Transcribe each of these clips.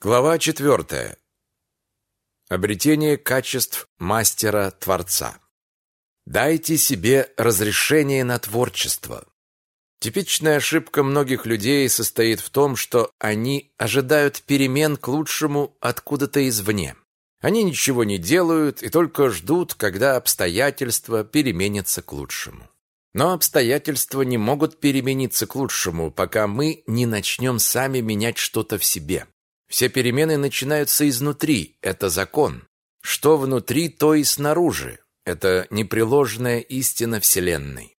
Глава четвертая. Обретение качеств мастера-творца. Дайте себе разрешение на творчество. Типичная ошибка многих людей состоит в том, что они ожидают перемен к лучшему откуда-то извне. Они ничего не делают и только ждут, когда обстоятельства переменятся к лучшему. Но обстоятельства не могут перемениться к лучшему, пока мы не начнем сами менять что-то в себе. Все перемены начинаются изнутри, это закон. Что внутри, то и снаружи. Это непреложная истина Вселенной.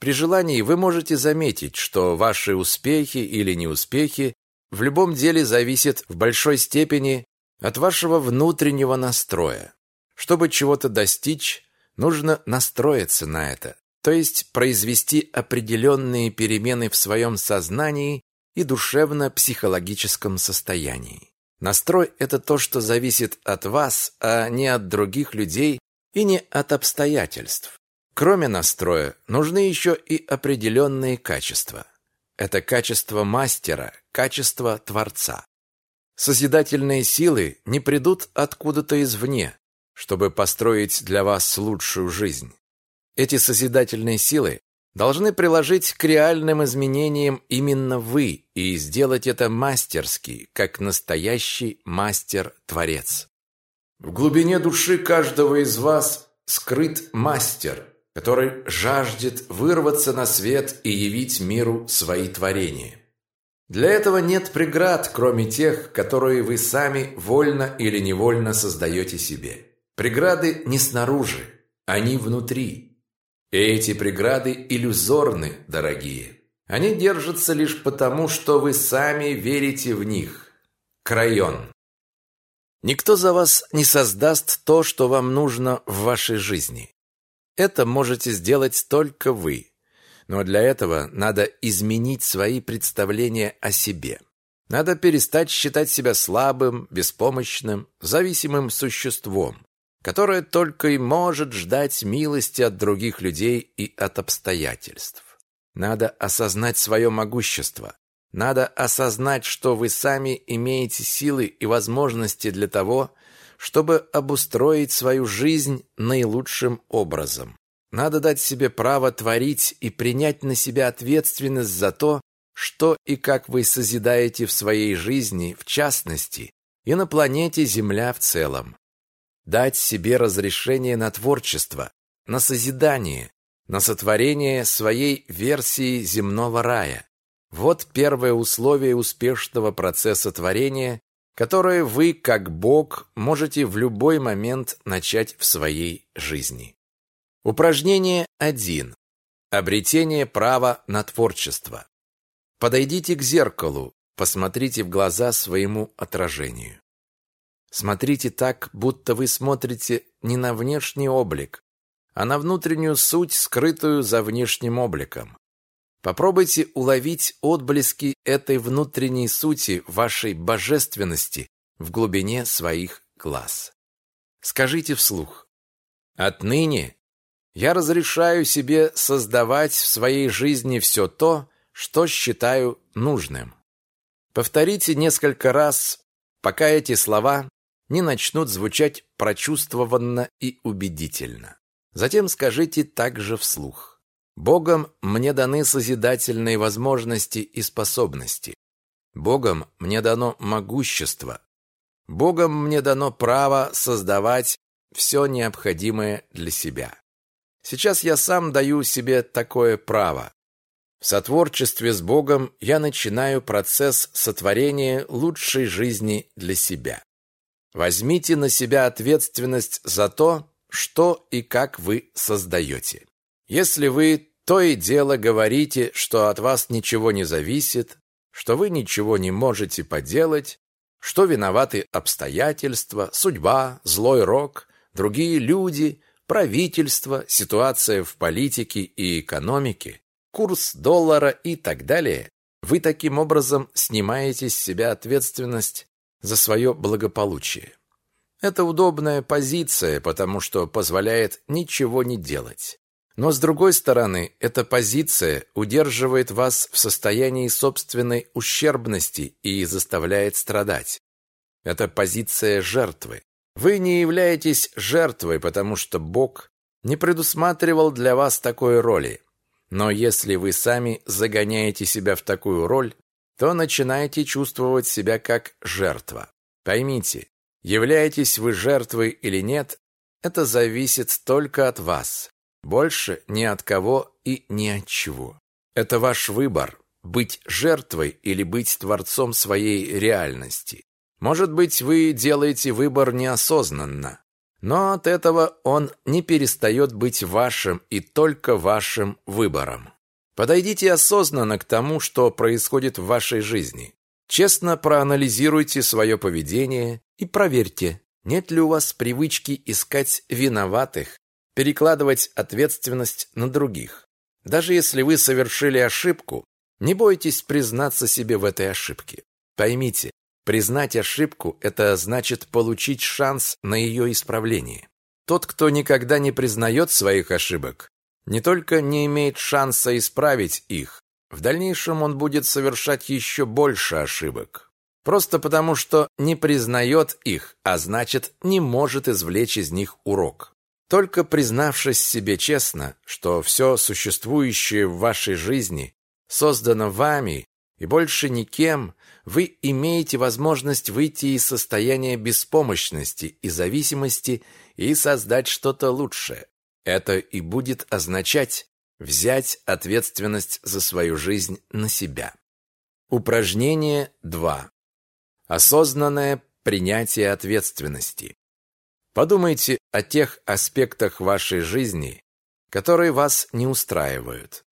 При желании вы можете заметить, что ваши успехи или неуспехи в любом деле зависят в большой степени от вашего внутреннего настроя. Чтобы чего-то достичь, нужно настроиться на это, то есть произвести определенные перемены в своем сознании и душевно-психологическом состоянии. Настрой – это то, что зависит от вас, а не от других людей и не от обстоятельств. Кроме настроя, нужны еще и определенные качества. Это качество мастера, качество творца. Созидательные силы не придут откуда-то извне, чтобы построить для вас лучшую жизнь. Эти созидательные силы должны приложить к реальным изменениям именно вы и сделать это мастерски, как настоящий мастер-творец. В глубине души каждого из вас скрыт мастер, который жаждет вырваться на свет и явить миру свои творения. Для этого нет преград, кроме тех, которые вы сами вольно или невольно создаете себе. Преграды не снаружи, они внутри – эти преграды иллюзорны, дорогие. Они держатся лишь потому, что вы сами верите в них. Крайон. Никто за вас не создаст то, что вам нужно в вашей жизни. Это можете сделать только вы. Но для этого надо изменить свои представления о себе. Надо перестать считать себя слабым, беспомощным, зависимым существом которое только и может ждать милости от других людей и от обстоятельств. Надо осознать свое могущество. Надо осознать, что вы сами имеете силы и возможности для того, чтобы обустроить свою жизнь наилучшим образом. Надо дать себе право творить и принять на себя ответственность за то, что и как вы созидаете в своей жизни, в частности, и на планете Земля в целом дать себе разрешение на творчество, на созидание, на сотворение своей версии земного рая. Вот первое условие успешного процесса творения, которое вы, как Бог, можете в любой момент начать в своей жизни. Упражнение 1. Обретение права на творчество. Подойдите к зеркалу, посмотрите в глаза своему отражению. Смотрите так, будто вы смотрите не на внешний облик, а на внутреннюю суть, скрытую за внешним обликом. Попробуйте уловить отблески этой внутренней сути вашей божественности в глубине своих глаз. Скажите вслух. Отныне я разрешаю себе создавать в своей жизни все то, что считаю нужным. Повторите несколько раз, пока эти слова не начнут звучать прочувствованно и убедительно. Затем скажите также вслух. Богом мне даны созидательные возможности и способности. Богом мне дано могущество. Богом мне дано право создавать все необходимое для себя. Сейчас я сам даю себе такое право. В сотворчестве с Богом я начинаю процесс сотворения лучшей жизни для себя. Возьмите на себя ответственность за то, что и как вы создаете. Если вы то и дело говорите, что от вас ничего не зависит, что вы ничего не можете поделать, что виноваты обстоятельства, судьба, злой рок, другие люди, правительство, ситуация в политике и экономике, курс доллара и так далее, вы таким образом снимаете с себя ответственность за свое благополучие. Это удобная позиция, потому что позволяет ничего не делать. Но с другой стороны, эта позиция удерживает вас в состоянии собственной ущербности и заставляет страдать. Это позиция жертвы. Вы не являетесь жертвой, потому что Бог не предусматривал для вас такой роли. Но если вы сами загоняете себя в такую роль, то начинаете чувствовать себя как жертва. Поймите, являетесь вы жертвой или нет, это зависит только от вас. Больше ни от кого и ни от чего. Это ваш выбор быть жертвой или быть творцом своей реальности. Может быть, вы делаете выбор неосознанно, но от этого он не перестает быть вашим и только вашим выбором. Подойдите осознанно к тому, что происходит в вашей жизни. Честно проанализируйте свое поведение и проверьте, нет ли у вас привычки искать виноватых, перекладывать ответственность на других. Даже если вы совершили ошибку, не бойтесь признаться себе в этой ошибке. Поймите, признать ошибку – это значит получить шанс на ее исправление. Тот, кто никогда не признает своих ошибок, не только не имеет шанса исправить их, в дальнейшем он будет совершать еще больше ошибок. Просто потому, что не признает их, а значит, не может извлечь из них урок. Только признавшись себе честно, что все существующее в вашей жизни создано вами и больше никем, вы имеете возможность выйти из состояния беспомощности и зависимости и создать что-то лучшее. Это и будет означать взять ответственность за свою жизнь на себя. Упражнение 2. Осознанное принятие ответственности. Подумайте о тех аспектах вашей жизни, которые вас не устраивают.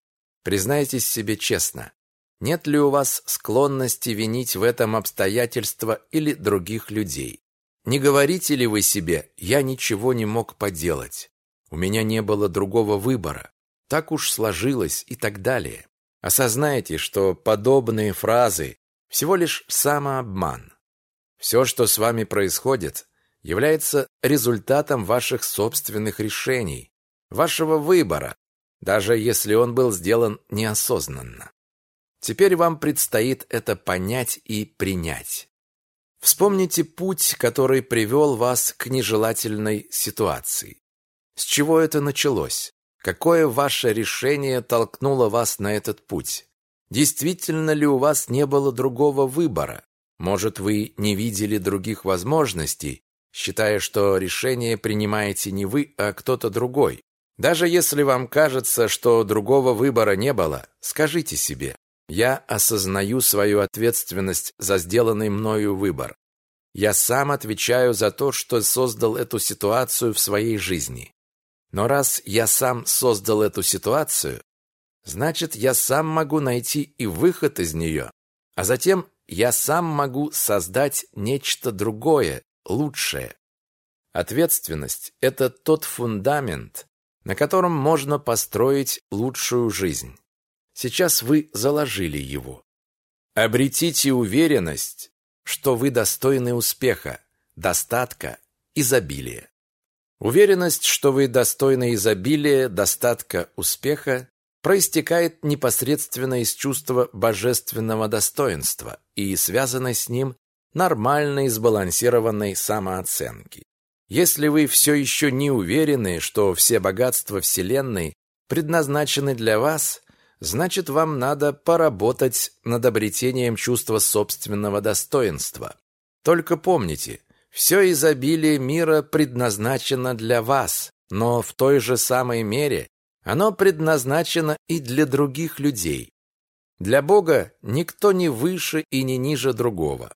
Признайтесь себе честно, нет ли у вас склонности винить в этом обстоятельства или других людей? Не говорите ли вы себе «я ничего не мог поделать», «у меня не было другого выбора», «так уж сложилось» и так далее? Осознайте, что подобные фразы всего лишь самообман. Все, что с вами происходит, является результатом ваших собственных решений, вашего выбора, даже если он был сделан неосознанно. Теперь вам предстоит это понять и принять. Вспомните путь, который привел вас к нежелательной ситуации. С чего это началось? Какое ваше решение толкнуло вас на этот путь? Действительно ли у вас не было другого выбора? Может, вы не видели других возможностей, считая, что решение принимаете не вы, а кто-то другой? Даже если вам кажется, что другого выбора не было, скажите себе, я осознаю свою ответственность за сделанный мною выбор. Я сам отвечаю за то, что создал эту ситуацию в своей жизни. Но раз я сам создал эту ситуацию, значит, я сам могу найти и выход из нее, а затем я сам могу создать нечто другое, лучшее. Ответственность – это тот фундамент, на котором можно построить лучшую жизнь. Сейчас вы заложили его. Обретите уверенность, что вы достойны успеха, достатка, изобилия. Уверенность, что вы достойны изобилия, достатка, успеха, проистекает непосредственно из чувства божественного достоинства и связанной с ним нормальной сбалансированной самооценки. Если вы все еще не уверены, что все богатства Вселенной предназначены для вас, значит, вам надо поработать над обретением чувства собственного достоинства. Только помните, все изобилие мира предназначено для вас, но в той же самой мере оно предназначено и для других людей. Для Бога никто не выше и не ниже другого.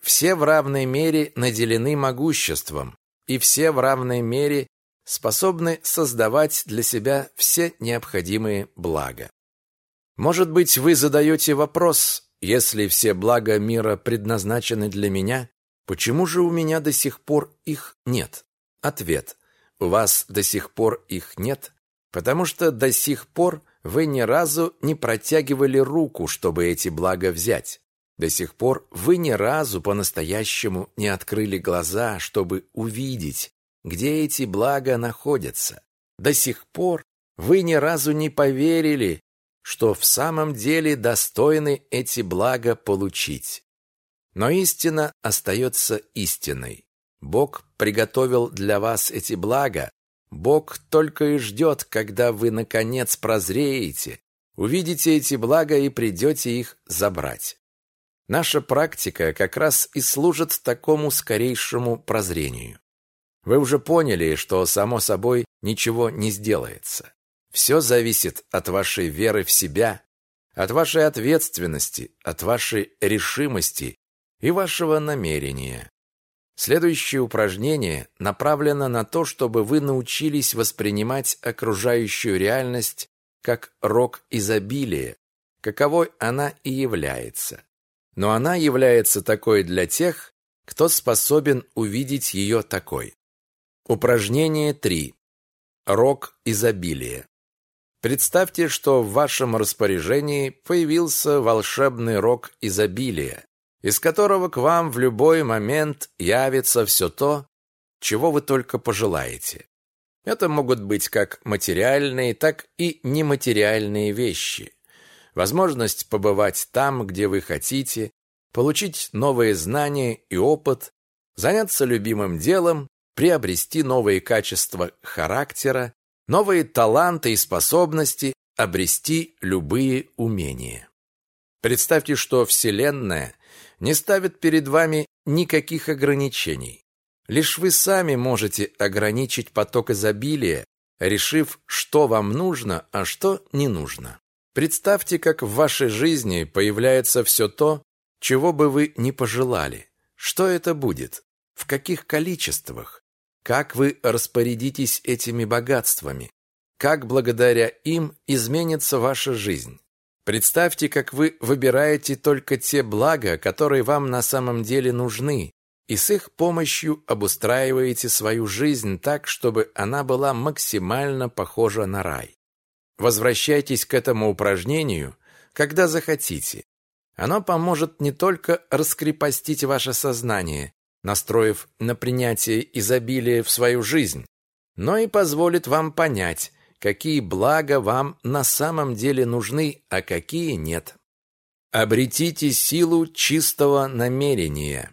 Все в равной мере наделены могуществом, и все в равной мере способны создавать для себя все необходимые блага. Может быть, вы задаете вопрос, если все блага мира предназначены для меня, почему же у меня до сих пор их нет? Ответ. У вас до сих пор их нет, потому что до сих пор вы ни разу не протягивали руку, чтобы эти блага взять. До сих пор вы ни разу по-настоящему не открыли глаза, чтобы увидеть, где эти блага находятся. До сих пор вы ни разу не поверили, что в самом деле достойны эти блага получить. Но истина остается истиной. Бог приготовил для вас эти блага. Бог только и ждет, когда вы, наконец, прозреете, увидите эти блага и придете их забрать. Наша практика как раз и служит такому скорейшему прозрению. Вы уже поняли, что, само собой, ничего не сделается. Все зависит от вашей веры в себя, от вашей ответственности, от вашей решимости и вашего намерения. Следующее упражнение направлено на то, чтобы вы научились воспринимать окружающую реальность как рок изобилия, каковой она и является. Но она является такой для тех, кто способен увидеть ее такой. Упражнение 3. Рок изобилия. Представьте, что в вашем распоряжении появился волшебный рок изобилия, из которого к вам в любой момент явится все то, чего вы только пожелаете. Это могут быть как материальные, так и нематериальные вещи. Возможность побывать там, где вы хотите, получить новые знания и опыт, заняться любимым делом приобрести новые качества характера, новые таланты и способности, обрести любые умения. Представьте, что Вселенная не ставит перед вами никаких ограничений. Лишь вы сами можете ограничить поток изобилия, решив, что вам нужно, а что не нужно. Представьте, как в вашей жизни появляется все то, чего бы вы не пожелали. Что это будет? В каких количествах? Как вы распорядитесь этими богатствами? Как благодаря им изменится ваша жизнь? Представьте, как вы выбираете только те блага, которые вам на самом деле нужны, и с их помощью обустраиваете свою жизнь так, чтобы она была максимально похожа на рай. Возвращайтесь к этому упражнению, когда захотите. Оно поможет не только раскрепостить ваше сознание, настроив на принятие изобилия в свою жизнь, но и позволит вам понять, какие блага вам на самом деле нужны, а какие нет. Обретите силу чистого намерения.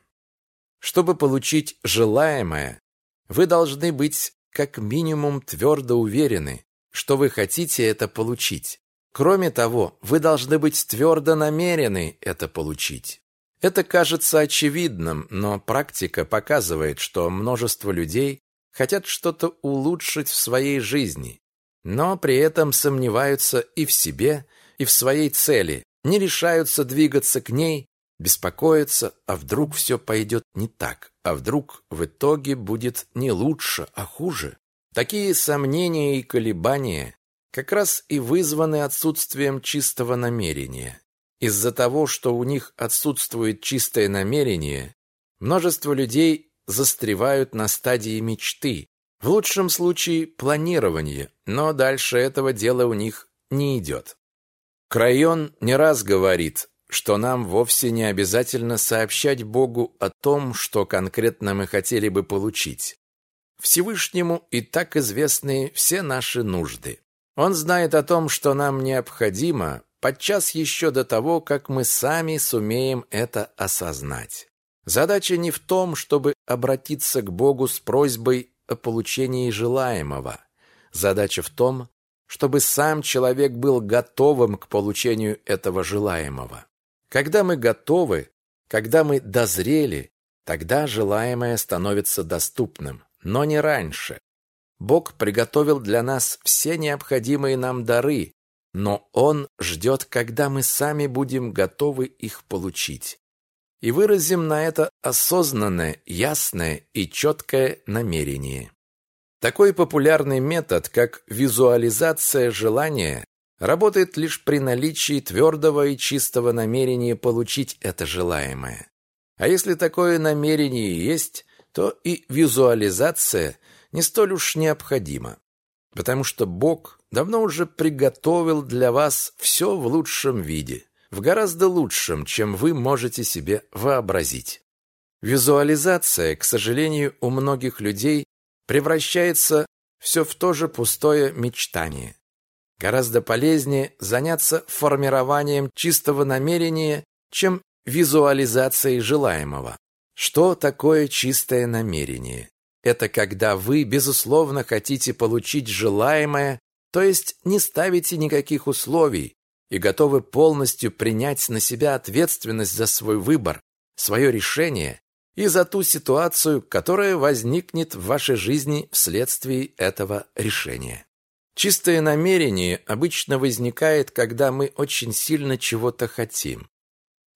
Чтобы получить желаемое, вы должны быть как минимум твердо уверены, что вы хотите это получить. Кроме того, вы должны быть твердо намерены это получить. Это кажется очевидным, но практика показывает, что множество людей хотят что-то улучшить в своей жизни, но при этом сомневаются и в себе, и в своей цели, не решаются двигаться к ней, беспокоятся, а вдруг все пойдет не так, а вдруг в итоге будет не лучше, а хуже. Такие сомнения и колебания как раз и вызваны отсутствием чистого намерения. Из-за того, что у них отсутствует чистое намерение, множество людей застревают на стадии мечты, в лучшем случае планирования, но дальше этого дела у них не идет. Крайон не раз говорит, что нам вовсе не обязательно сообщать Богу о том, что конкретно мы хотели бы получить. Всевышнему и так известны все наши нужды. Он знает о том, что нам необходимо, подчас еще до того, как мы сами сумеем это осознать. Задача не в том, чтобы обратиться к Богу с просьбой о получении желаемого. Задача в том, чтобы сам человек был готовым к получению этого желаемого. Когда мы готовы, когда мы дозрели, тогда желаемое становится доступным, но не раньше. Бог приготовил для нас все необходимые нам дары, но Он ждет, когда мы сами будем готовы их получить. И выразим на это осознанное, ясное и четкое намерение. Такой популярный метод, как визуализация желания, работает лишь при наличии твердого и чистого намерения получить это желаемое. А если такое намерение есть, то и визуализация не столь уж необходима, потому что Бог давно уже приготовил для вас все в лучшем виде, в гораздо лучшем, чем вы можете себе вообразить. Визуализация, к сожалению, у многих людей превращается все в то же пустое мечтание. Гораздо полезнее заняться формированием чистого намерения, чем визуализацией желаемого. Что такое чистое намерение? Это когда вы, безусловно, хотите получить желаемое, то есть не ставите никаких условий и готовы полностью принять на себя ответственность за свой выбор, свое решение и за ту ситуацию, которая возникнет в вашей жизни вследствие этого решения. Чистое намерение обычно возникает, когда мы очень сильно чего-то хотим.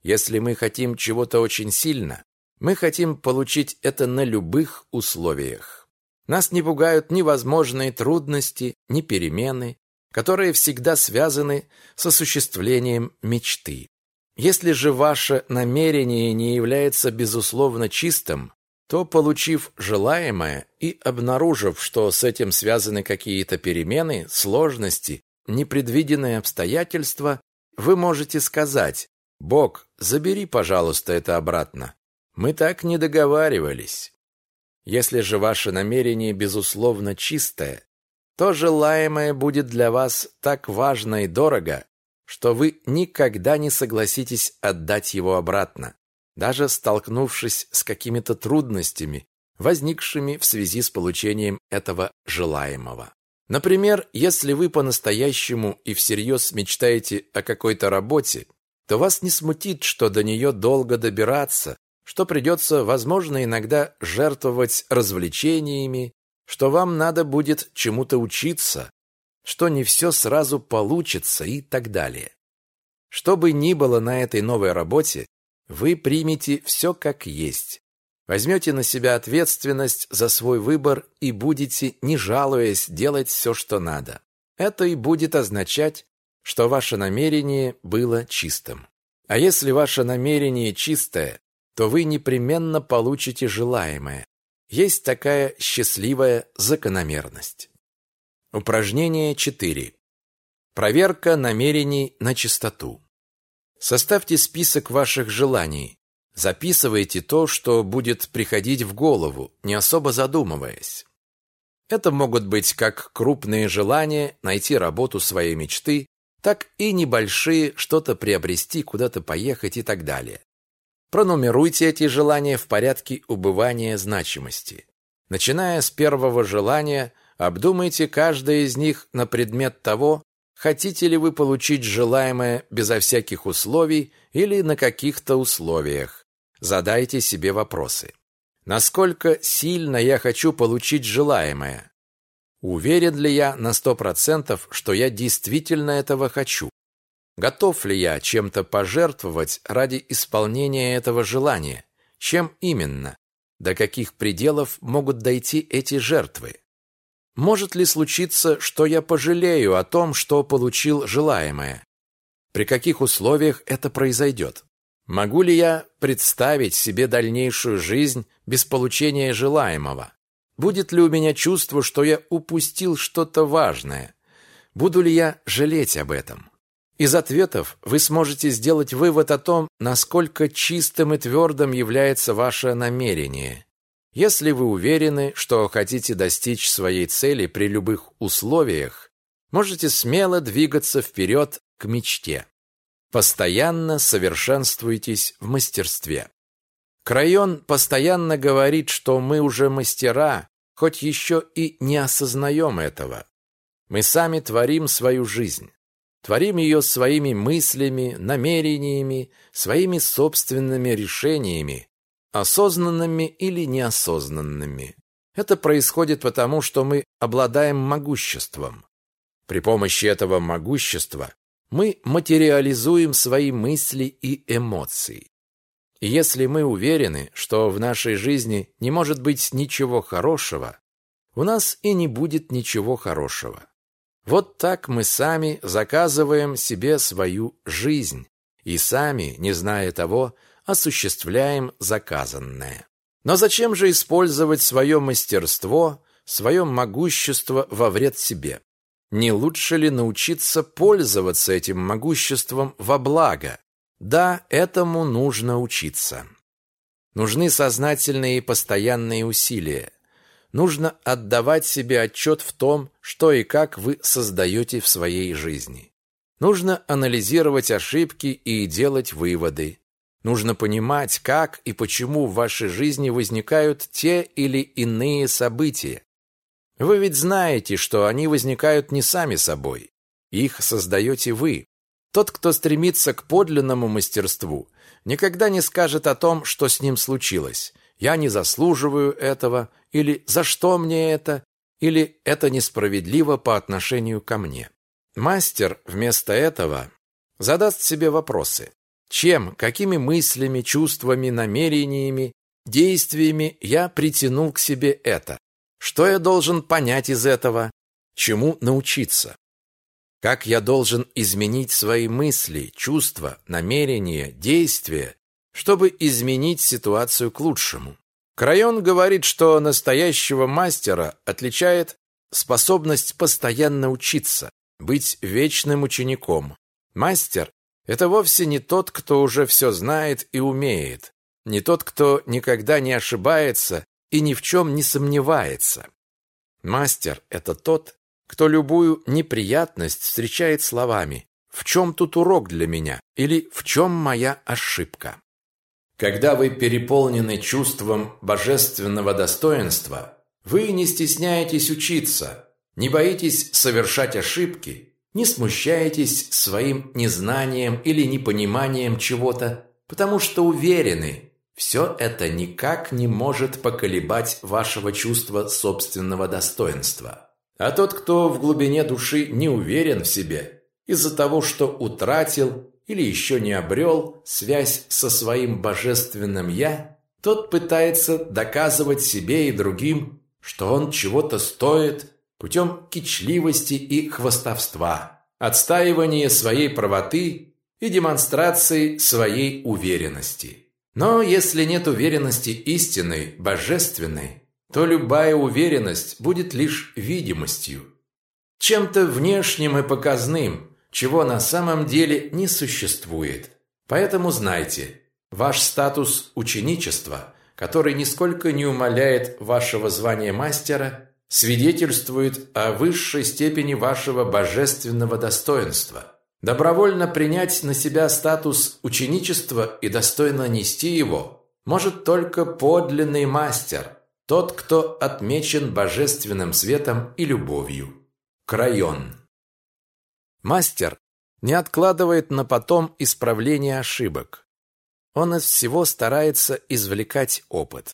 Если мы хотим чего-то очень сильно, мы хотим получить это на любых условиях. Нас не пугают ни возможные трудности, ни перемены, которые всегда связаны с осуществлением мечты. Если же ваше намерение не является безусловно чистым, то, получив желаемое и обнаружив, что с этим связаны какие-то перемены, сложности, непредвиденные обстоятельства, вы можете сказать «Бог, забери, пожалуйста, это обратно. Мы так не договаривались». Если же ваше намерение, безусловно, чистое, то желаемое будет для вас так важно и дорого, что вы никогда не согласитесь отдать его обратно даже столкнувшись с какими-то трудностями, возникшими в связи с получением этого желаемого. Например, если вы по-настоящему и всерьез мечтаете о какой-то работе, то вас не смутит, что до нее долго добираться, что придется, возможно, иногда жертвовать развлечениями, что вам надо будет чему-то учиться, что не все сразу получится и так далее. Что бы ни было на этой новой работе, вы примете все как есть. Возьмете на себя ответственность за свой выбор и будете, не жалуясь, делать все, что надо. Это и будет означать, что ваше намерение было чистым. А если ваше намерение чистое, то вы непременно получите желаемое. Есть такая счастливая закономерность. Упражнение 4. Проверка намерений на чистоту. Составьте список ваших желаний. Записывайте то, что будет приходить в голову, не особо задумываясь. Это могут быть как крупные желания найти работу своей мечты, так и небольшие что-то приобрести, куда-то поехать и так далее. Пронумеруйте эти желания в порядке убывания значимости. Начиная с первого желания, обдумайте каждое из них на предмет того, Хотите ли вы получить желаемое безо всяких условий или на каких-то условиях? Задайте себе вопросы. Насколько сильно я хочу получить желаемое? Уверен ли я на сто процентов, что я действительно этого хочу? Готов ли я чем-то пожертвовать ради исполнения этого желания? Чем именно? До каких пределов могут дойти эти жертвы? Может ли случиться, что я пожалею о том, что получил желаемое? При каких условиях это произойдет? Могу ли я представить себе дальнейшую жизнь без получения желаемого? Будет ли у меня чувство, что я упустил что-то важное? Буду ли я жалеть об этом? Из ответов вы сможете сделать вывод о том, насколько чистым и твердым является ваше намерение. Если вы уверены, что хотите достичь своей цели при любых условиях, можете смело двигаться вперед к мечте. Постоянно совершенствуйтесь в мастерстве. Крайон постоянно говорит, что мы уже мастера, хоть еще и не осознаем этого. Мы сами творим свою жизнь. Творим ее своими мыслями, намерениями, своими собственными решениями, осознанными или неосознанными. Это происходит потому, что мы обладаем могуществом. При помощи этого могущества мы материализуем свои мысли и эмоции. И если мы уверены, что в нашей жизни не может быть ничего хорошего, у нас и не будет ничего хорошего. Вот так мы сами заказываем себе свою жизнь и сами, не зная того, осуществляем заказанное. Но зачем же использовать свое мастерство, свое могущество во вред себе? Не лучше ли научиться пользоваться этим могуществом во благо? Да, этому нужно учиться. Нужны сознательные и постоянные усилия. Нужно отдавать себе отчет в том, что и как вы создаете в своей жизни. Нужно анализировать ошибки и делать выводы. Нужно понимать, как и почему в вашей жизни возникают те или иные события. Вы ведь знаете, что они возникают не сами собой. Их создаете вы. Тот, кто стремится к подлинному мастерству, никогда не скажет о том, что с ним случилось. «Я не заслуживаю этого» или «За что мне это?» или «Это несправедливо по отношению ко мне». Мастер вместо этого задаст себе вопросы. Чем, какими мыслями, чувствами, намерениями, действиями я притянул к себе это? Что я должен понять из этого? Чему научиться? Как я должен изменить свои мысли, чувства, намерения, действия, чтобы изменить ситуацию к лучшему? Крайон говорит, что настоящего мастера отличает способность постоянно учиться, быть вечным учеником. Мастер – это вовсе не тот, кто уже все знает и умеет, не тот, кто никогда не ошибается и ни в чем не сомневается. Мастер – это тот, кто любую неприятность встречает словами «В чем тут урок для меня?» или «В чем моя ошибка?». Когда вы переполнены чувством божественного достоинства, вы не стесняетесь учиться, не боитесь совершать ошибки, не смущаетесь своим незнанием или непониманием чего-то, потому что уверены, все это никак не может поколебать вашего чувства собственного достоинства. А тот, кто в глубине души не уверен в себе, из-за того, что утратил или еще не обрел связь со своим божественным «я», тот пытается доказывать себе и другим, что он чего-то стоит путем кичливости и хвастовства, отстаивания своей правоты и демонстрации своей уверенности. Но если нет уверенности истинной, божественной, то любая уверенность будет лишь видимостью, чем-то внешним и показным, чего на самом деле не существует. Поэтому знайте, ваш статус ученичества, который нисколько не умаляет вашего звания мастера, свидетельствует о высшей степени вашего божественного достоинства. Добровольно принять на себя статус ученичества и достойно нести его может только подлинный мастер – тот, кто отмечен божественным светом и любовью. Крайон. Мастер не откладывает на потом исправление ошибок. Он из всего старается извлекать опыт.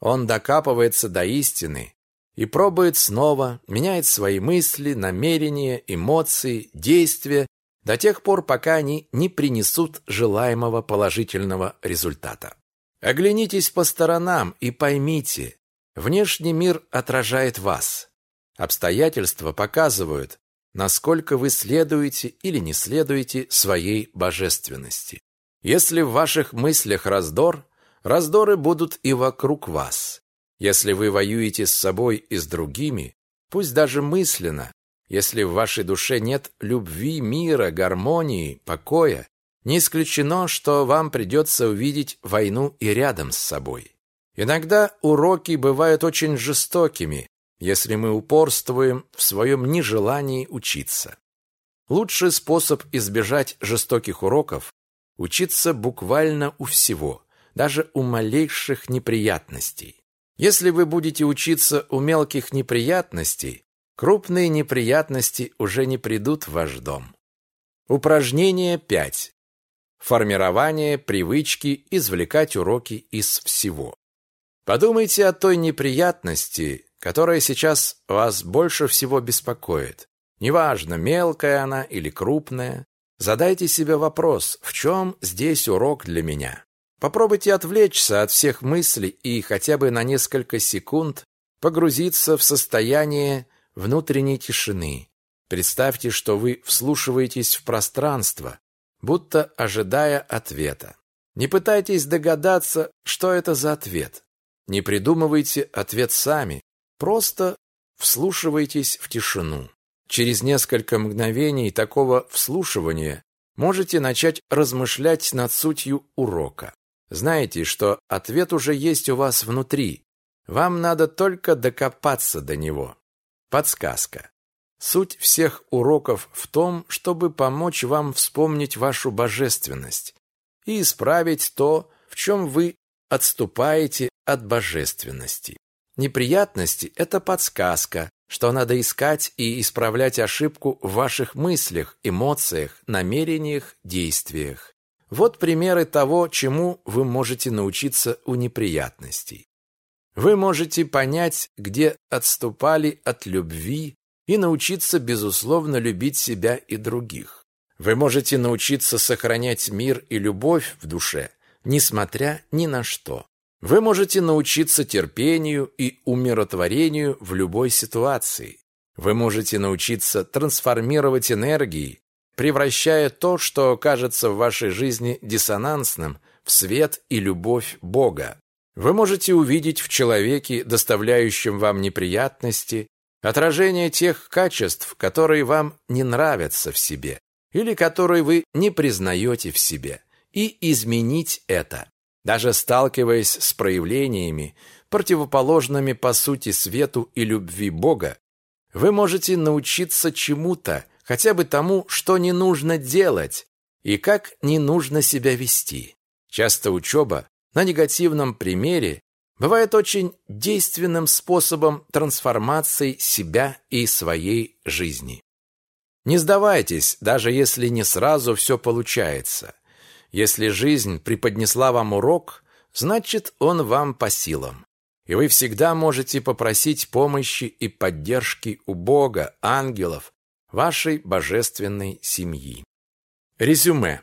Он докапывается до истины и пробует снова, меняет свои мысли, намерения, эмоции, действия до тех пор, пока они не принесут желаемого положительного результата. Оглянитесь по сторонам и поймите, Внешний мир отражает вас. Обстоятельства показывают, насколько вы следуете или не следуете своей божественности. Если в ваших мыслях раздор, раздоры будут и вокруг вас. Если вы воюете с собой и с другими, пусть даже мысленно, если в вашей душе нет любви, мира, гармонии, покоя, не исключено, что вам придется увидеть войну и рядом с собой. Иногда уроки бывают очень жестокими, если мы упорствуем в своем нежелании учиться. Лучший способ избежать жестоких уроков – учиться буквально у всего, даже у малейших неприятностей. Если вы будете учиться у мелких неприятностей, крупные неприятности уже не придут в ваш дом. Упражнение 5. Формирование привычки извлекать уроки из всего. Подумайте о той неприятности, которая сейчас вас больше всего беспокоит. Неважно, мелкая она или крупная. Задайте себе вопрос, в чем здесь урок для меня? Попробуйте отвлечься от всех мыслей и хотя бы на несколько секунд погрузиться в состояние внутренней тишины. Представьте, что вы вслушиваетесь в пространство, будто ожидая ответа. Не пытайтесь догадаться, что это за ответ. Не придумывайте ответ сами, просто вслушивайтесь в тишину. Через несколько мгновений такого вслушивания можете начать размышлять над сутью урока. Знаете, что ответ уже есть у вас внутри. Вам надо только докопаться до него. Подсказка. Суть всех уроков в том, чтобы помочь вам вспомнить вашу божественность и исправить то, в чем вы отступаете от божественности. Неприятности – это подсказка, что надо искать и исправлять ошибку в ваших мыслях, эмоциях, намерениях, действиях. Вот примеры того, чему вы можете научиться у неприятностей. Вы можете понять, где отступали от любви и научиться, безусловно, любить себя и других. Вы можете научиться сохранять мир и любовь в душе, несмотря ни на что. Вы можете научиться терпению и умиротворению в любой ситуации. Вы можете научиться трансформировать энергии, превращая то, что кажется в вашей жизни диссонансным, в свет и любовь Бога. Вы можете увидеть в человеке, доставляющем вам неприятности, отражение тех качеств, которые вам не нравятся в себе или которые вы не признаете в себе, и изменить это. Даже сталкиваясь с проявлениями, противоположными по сути свету и любви Бога, вы можете научиться чему-то, хотя бы тому, что не нужно делать и как не нужно себя вести. Часто учеба на негативном примере бывает очень действенным способом трансформации себя и своей жизни. Не сдавайтесь, даже если не сразу все получается. Если жизнь преподнесла вам урок, значит, он вам по силам. И вы всегда можете попросить помощи и поддержки у Бога, ангелов, вашей божественной семьи. Резюме.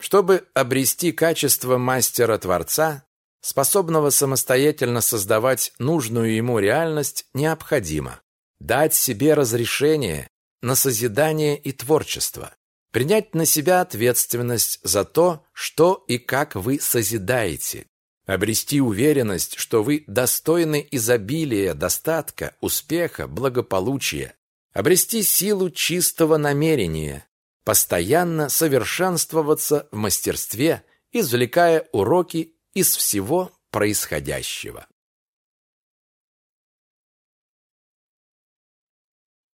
Чтобы обрести качество мастера-творца, способного самостоятельно создавать нужную ему реальность, необходимо дать себе разрешение на созидание и творчество, принять на себя ответственность за то, что и как вы созидаете, обрести уверенность, что вы достойны изобилия, достатка, успеха, благополучия, обрести силу чистого намерения, постоянно совершенствоваться в мастерстве, извлекая уроки из всего происходящего.